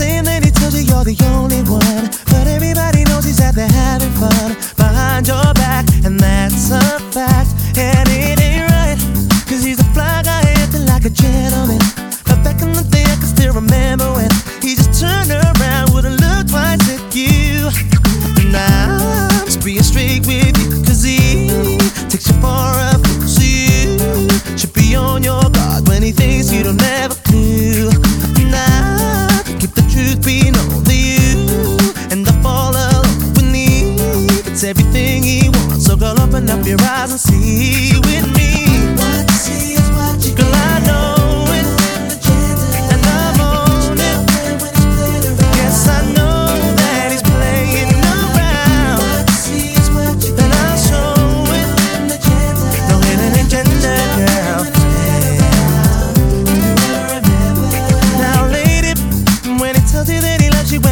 saying that he tells you you're the only one. But everybody knows he's out there having fun behind your back, and that's a fact. Truth being known to you, and I fall alone when he gets everything he wants. So girl, open up your eyes and see with me. What you see is what you Girl, I know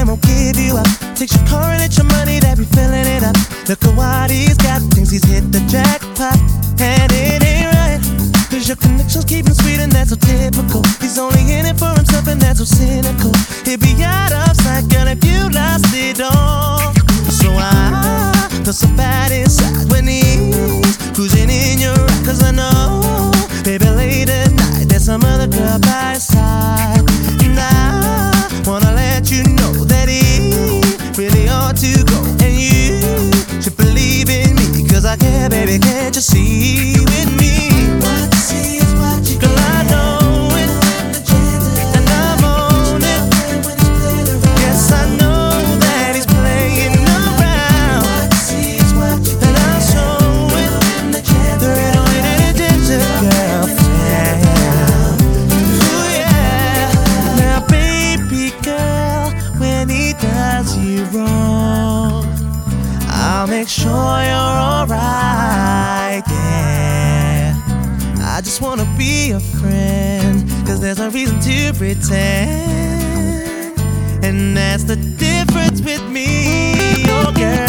won't give you up, takes your car and it's your money that be filling it up. Look at what he's got, thinks he's hit the jackpot, and it ain't right. Cause your connections keep him sweet and that's so typical. He's only in it for you see with me? Girl, I know it, and I'm on it. Yes, I know that he's playing around, and I'll show it. There ain't no hidden agenda, girl. Ooh, yeah. Now, baby girl, when he does you wrong, I'll make sure you're alright, yeah. I just wanna be a friend, cause there's no reason to pretend. And that's the difference with me, oh girl.